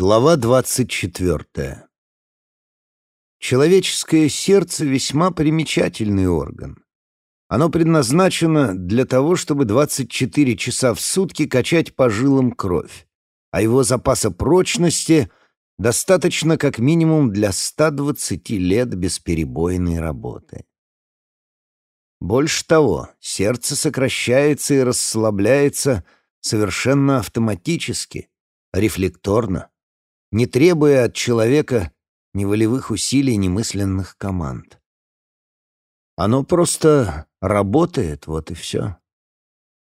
Глава двадцать четвертая. Человеческое сердце весьма примечательный орган. Оно предназначено для того, чтобы 24 часа в сутки качать по жилам кровь, а его запаса прочности достаточно как минимум для 120 лет бесперебойной работы. Больше того, сердце сокращается и расслабляется совершенно автоматически, рефлекторно не требуя от человека ни волевых усилий, ни мысленных команд. Оно просто работает, вот и все.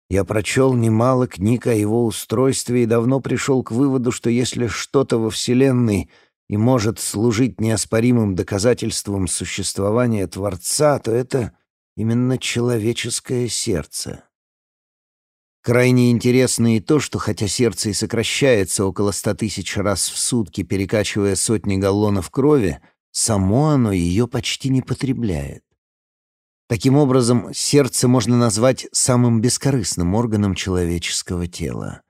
Я прочел немало книг о его устройстве и давно пришел к выводу, что если что-то во Вселенной и может служить неоспоримым доказательством существования Творца, то это именно человеческое сердце. Крайне интересно и то, что хотя сердце и сокращается около ста тысяч раз в сутки, перекачивая сотни галлонов крови, само оно ее почти не потребляет. Таким образом, сердце можно назвать самым бескорыстным органом человеческого тела.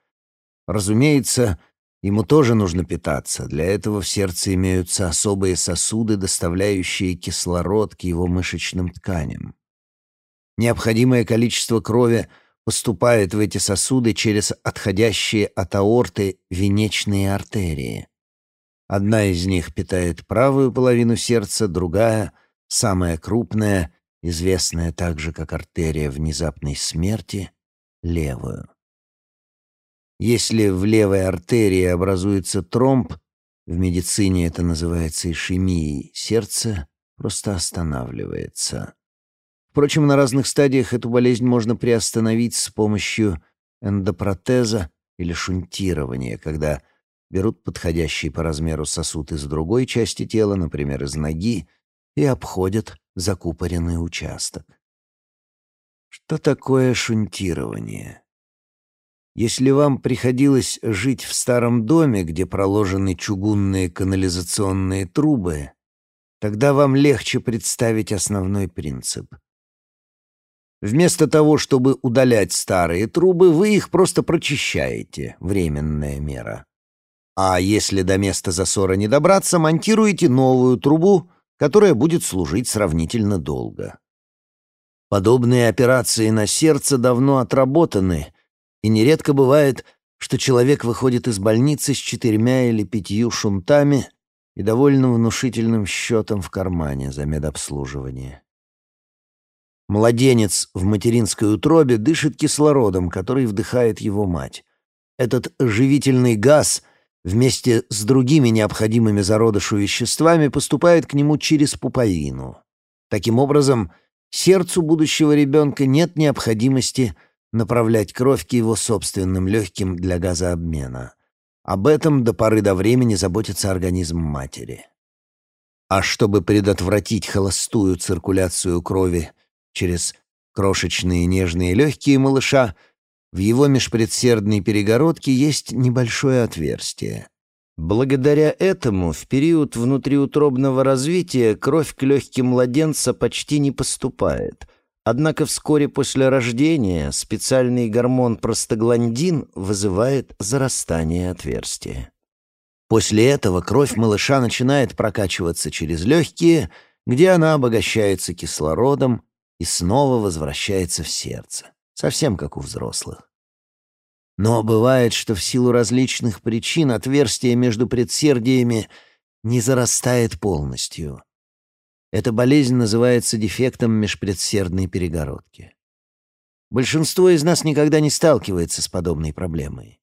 Разумеется, ему тоже нужно питаться. Для этого в сердце имеются особые сосуды, доставляющие кислород к его мышечным тканям. Необходимое количество крови — поступает в эти сосуды через отходящие от аорты венечные артерии. Одна из них питает правую половину сердца, другая, самая крупная, известная также как артерия внезапной смерти, левую. Если в левой артерии образуется тромб, в медицине это называется ишемией, сердце просто останавливается. Впрочем, на разных стадиях эту болезнь можно приостановить с помощью эндопротеза или шунтирования, когда берут подходящий по размеру сосуд из другой части тела, например, из ноги, и обходят закупоренный участок. Что такое шунтирование? Если вам приходилось жить в старом доме, где проложены чугунные канализационные трубы, тогда вам легче представить основной принцип — Вместо того, чтобы удалять старые трубы, вы их просто прочищаете, временная мера. А если до места засора не добраться, монтируете новую трубу, которая будет служить сравнительно долго. Подобные операции на сердце давно отработаны, и нередко бывает, что человек выходит из больницы с четырьмя или пятью шунтами и довольно внушительным счетом в кармане за медобслуживание. Младенец в материнской утробе дышит кислородом, который вдыхает его мать. Этот живительный газ вместе с другими необходимыми зародышу веществами поступает к нему через пуповину. Таким образом, сердцу будущего ребенка нет необходимости направлять кровь к его собственным легким для газообмена. Об этом до поры до времени заботится организм матери. А чтобы предотвратить холостую циркуляцию крови через крошечные нежные легкие малыша, в его межпредсердной перегородке есть небольшое отверстие. Благодаря этому в период внутриутробного развития кровь к легким младенца почти не поступает. Однако вскоре после рождения специальный гормон простагландин вызывает зарастание отверстия. После этого кровь малыша начинает прокачиваться через легкие, где она обогащается кислородом, и снова возвращается в сердце, совсем как у взрослых. Но бывает, что в силу различных причин отверстие между предсердиями не зарастает полностью. Эта болезнь называется дефектом межпредсердной перегородки. Большинство из нас никогда не сталкивается с подобной проблемой.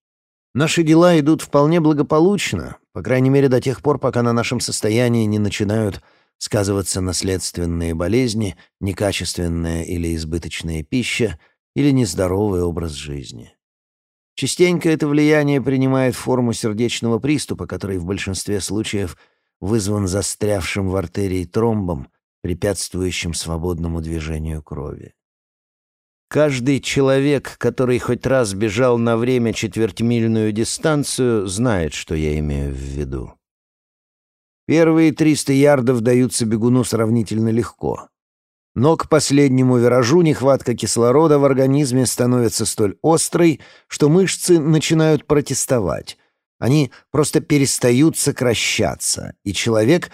Наши дела идут вполне благополучно, по крайней мере до тех пор, пока на нашем состоянии не начинают сказываться наследственные болезни, некачественная или избыточная пища или нездоровый образ жизни. Частенько это влияние принимает форму сердечного приступа, который в большинстве случаев вызван застрявшим в артерии тромбом, препятствующим свободному движению крови. Каждый человек, который хоть раз бежал на время четвертьмильную дистанцию, знает, что я имею в виду. Первые 300 ярдов даются бегуну сравнительно легко. Но к последнему виражу нехватка кислорода в организме становится столь острой, что мышцы начинают протестовать, Они просто перестают сокращаться, и человек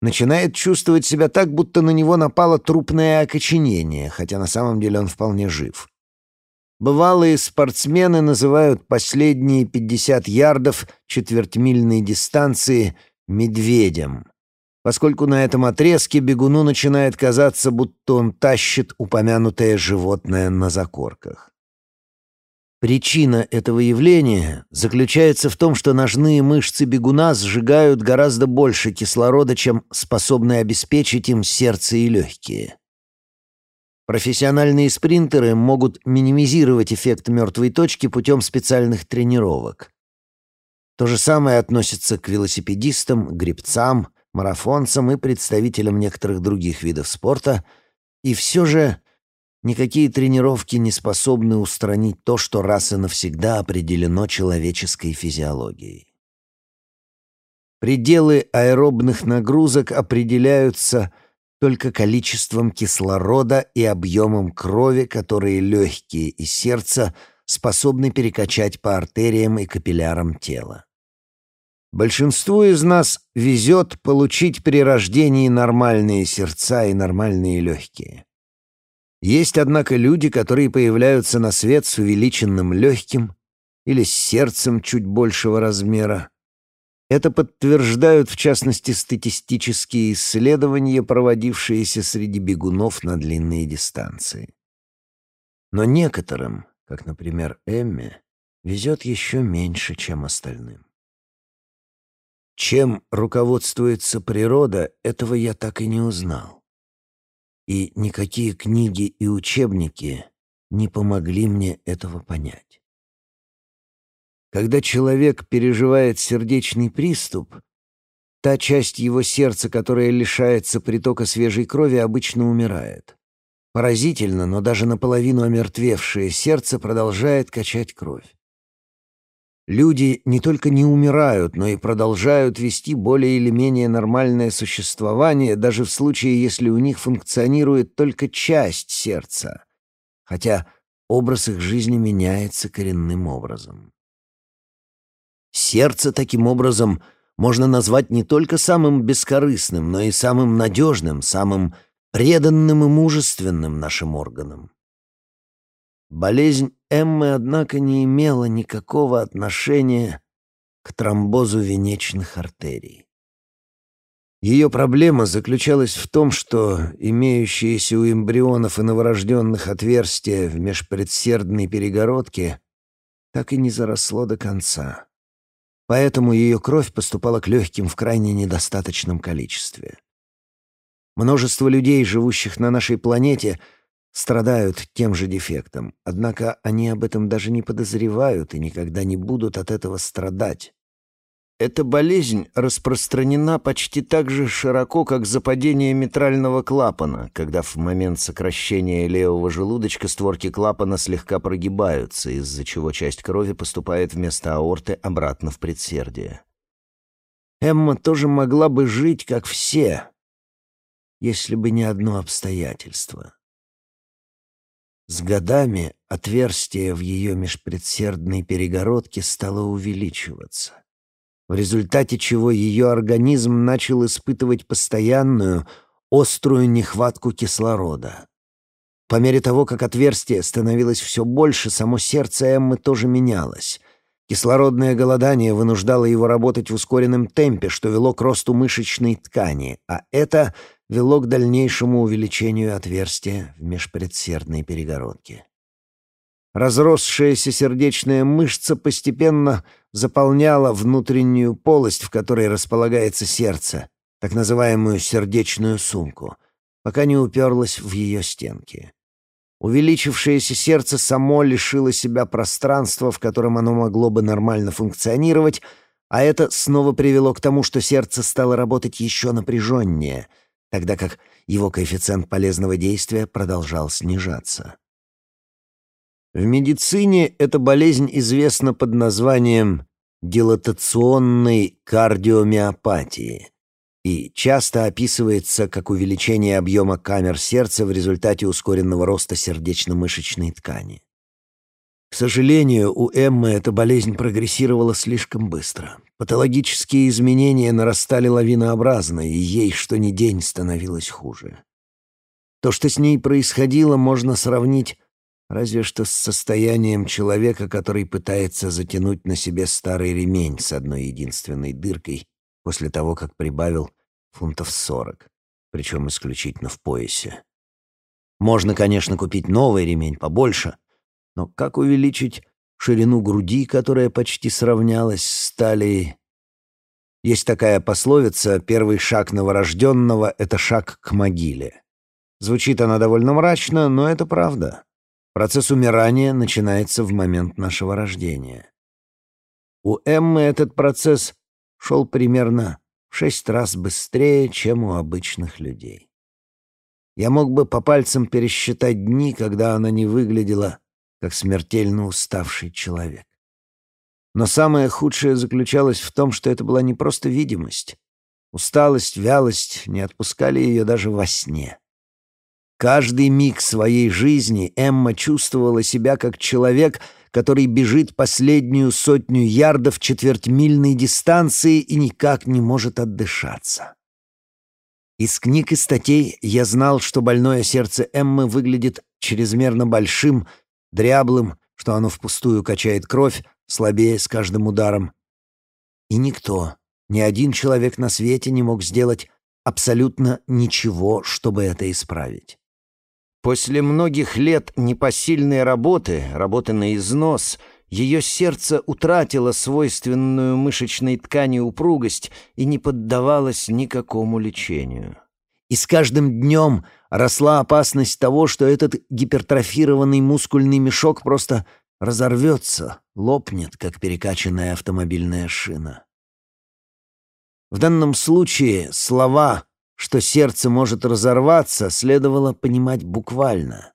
начинает чувствовать себя так, будто на него напало трупное окоченение, хотя на самом деле он вполне жив. Бывалые спортсмены называют последние 50 ярдов четвертьмильной дистанции «медведем», поскольку на этом отрезке бегуну начинает казаться, будто он тащит упомянутое животное на закорках. Причина этого явления заключается в том, что ножные мышцы бегуна сжигают гораздо больше кислорода, чем способны обеспечить им сердце и легкие. Профессиональные спринтеры могут минимизировать эффект мертвой точки путем специальных тренировок. То же самое относится к велосипедистам, гребцам, марафонцам и представителям некоторых других видов спорта, и все же никакие тренировки не способны устранить то, что раз и навсегда определено человеческой физиологией. Пределы аэробных нагрузок определяются – только количеством кислорода и объемом крови, которые легкие и сердце способны перекачать по артериям и капиллярам тела. Большинству из нас везет получить при рождении нормальные сердца и нормальные легкие. Есть, однако, люди, которые появляются на свет с увеличенным легким или с сердцем чуть большего размера, это подтверждают, в частности, статистические исследования, проводившиеся среди бегунов на длинные дистанции. Но некоторым, как, например, Эмме, везет еще меньше, чем остальным. Чем руководствуется природа, этого я так и не узнал. И никакие книги и учебники не помогли мне этого понять. Когда человек переживает сердечный приступ, та часть его сердца, которая лишается притока свежей крови, обычно умирает. Поразительно, но даже наполовину омертвевшее сердце продолжает качать кровь. Люди не только не умирают, но и продолжают вести более или менее нормальное существование, даже в случае, если у них функционирует только часть сердца, хотя образ их жизни меняется коренным образом. Сердце таким образом можно назвать не только самым бескорыстным, но и самым надежным, самым преданным и мужественным нашим органом. Болезнь Эммы, однако, не имела никакого отношения к тромбозу венечных артерий. Ее проблема заключалась в том, что имеющиеся у эмбрионов и новорожденных отверстия в межпредсердной перегородке так и не заросло до конца поэтому ее кровь поступала к легким в крайне недостаточном количестве. Множество людей, живущих на нашей планете, страдают тем же дефектом, однако они об этом даже не подозревают и никогда не будут от этого страдать. Эта болезнь распространена почти так же широко, как западение митрального клапана, когда в момент сокращения левого желудочка створки клапана слегка прогибаются, из-за чего часть крови поступает вместо аорты обратно в предсердие. Эмма тоже могла бы жить, как все, если бы не одно обстоятельство. С годами отверстие в ее межпредсердной перегородке стало увеличиваться в результате чего ее организм начал испытывать постоянную, острую нехватку кислорода. По мере того, как отверстие становилось все больше, само сердце Эммы тоже менялось. Кислородное голодание вынуждало его работать в ускоренном темпе, что вело к росту мышечной ткани, а это вело к дальнейшему увеличению отверстия в межпредсердной перегородке. Разросшаяся сердечная мышца постепенно заполняла внутреннюю полость, в которой располагается сердце, так называемую сердечную сумку, пока не уперлась в ее стенки. Увеличившееся сердце само лишило себя пространства, в котором оно могло бы нормально функционировать, а это снова привело к тому, что сердце стало работать еще напряженнее, тогда как его коэффициент полезного действия продолжал снижаться. В медицине эта болезнь известна под названием дилатационной кардиомиопатии и часто описывается как увеличение объема камер сердца в результате ускоренного роста сердечно-мышечной ткани. К сожалению, у Эммы эта болезнь прогрессировала слишком быстро. Патологические изменения нарастали лавинообразно, и ей что ни день становилось хуже. То, что с ней происходило, можно сравнить разве что с состоянием человека, который пытается затянуть на себе старый ремень с одной единственной дыркой после того, как прибавил фунтов сорок, причем исключительно в поясе. Можно, конечно, купить новый ремень побольше — но как увеличить ширину груди, которая почти сравнялась с талией? Есть такая пословица «первый шаг новорожденного — это шаг к могиле». Звучит она довольно мрачно, но это правда. Процесс умирания начинается в момент нашего рождения. У Эммы этот процесс шел примерно в шесть раз быстрее, чем у обычных людей. Я мог бы по пальцам пересчитать дни, когда она не выглядела как смертельно уставший человек. Но самое худшее заключалось в том, что это была не просто видимость. Усталость, вялость не отпускали ее даже во сне. Каждый миг своей жизни Эмма чувствовала себя как человек, который бежит последнюю сотню ярдов четвертьмильной дистанции и никак не может отдышаться. Из книг и статей я знал, что больное сердце Эммы выглядит чрезмерно большим дряблым, что оно впустую качает кровь, слабее с каждым ударом. И никто, ни один человек на свете не мог сделать абсолютно ничего, чтобы это исправить. После многих лет непосильной работы, работы на износ, ее сердце утратило свойственную мышечной ткани упругость и не поддавалось никакому лечению. И с каждым днем росла опасность того, что этот гипертрофированный мускульный мешок просто разорвется, лопнет, как перекачанная автомобильная шина. В данном случае слова, что сердце может разорваться, следовало понимать буквально.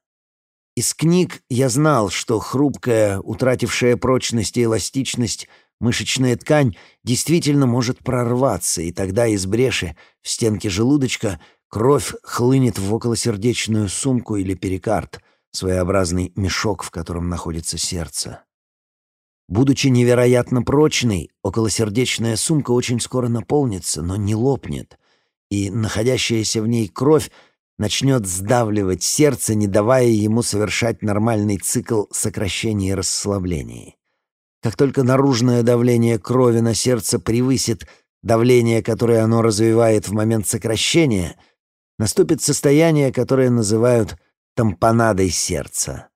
Из книг я знал, что хрупкая, утратившая прочность и эластичность мышечная ткань действительно может прорваться, и тогда из бреши в стенке желудочка — Кровь хлынет в околосердечную сумку или перикард, своеобразный мешок, в котором находится сердце. Будучи невероятно прочной, околосердечная сумка очень скоро наполнится, но не лопнет, и находящаяся в ней кровь начнет сдавливать сердце, не давая ему совершать нормальный цикл сокращения и расслабления. Как только наружное давление крови на сердце превысит давление, которое оно развивает в момент сокращения — наступит состояние, которое называют тампонадой сердца.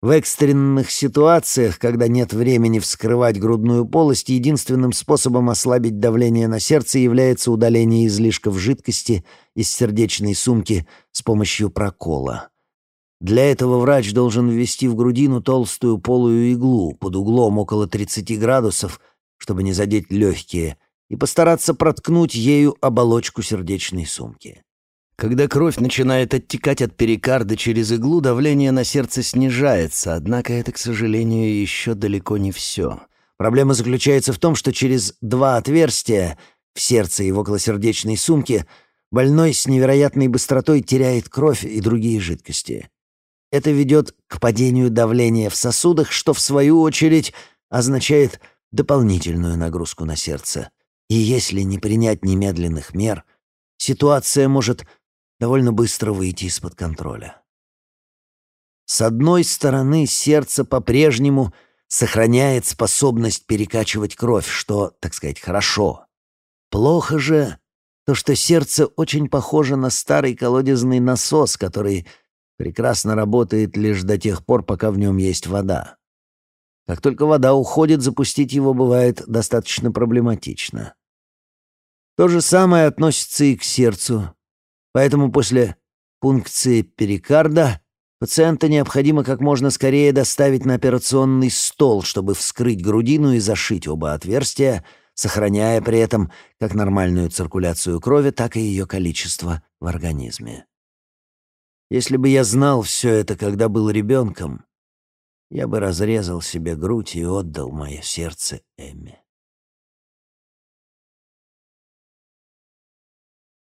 В экстренных ситуациях, когда нет времени вскрывать грудную полость, единственным способом ослабить давление на сердце является удаление излишков жидкости из сердечной сумки с помощью прокола. Для этого врач должен ввести в грудину толстую полую иглу под углом около 30 градусов, чтобы не задеть легкие, и постараться проткнуть ею оболочку сердечной сумки. Когда кровь начинает оттекать от перикарда через иглу, давление на сердце снижается, однако это, к сожалению, еще далеко не все. Проблема заключается в том, что через два отверстия в сердце и в околосердечной сумке больной с невероятной быстротой теряет кровь и другие жидкости. Это ведет к падению давления в сосудах, что, в свою очередь, означает дополнительную нагрузку на сердце. И если не принять немедленных мер, ситуация может довольно быстро выйти из-под контроля. С одной стороны, сердце по-прежнему сохраняет способность перекачивать кровь, что, так сказать, хорошо. Плохо же то, что сердце очень похоже на старый колодезный насос, который прекрасно работает лишь до тех пор, пока в нем есть вода. Как только вода уходит, запустить его бывает достаточно проблематично. То же самое относится и к сердцу, Поэтому после пункции перикарда пациента необходимо как можно скорее доставить на операционный стол, чтобы вскрыть грудину и зашить оба отверстия, сохраняя при этом как нормальную циркуляцию крови, так и ее количество в организме. Если бы я знал все это, когда был ребенком, я бы разрезал себе грудь и отдал мое сердце Эмме.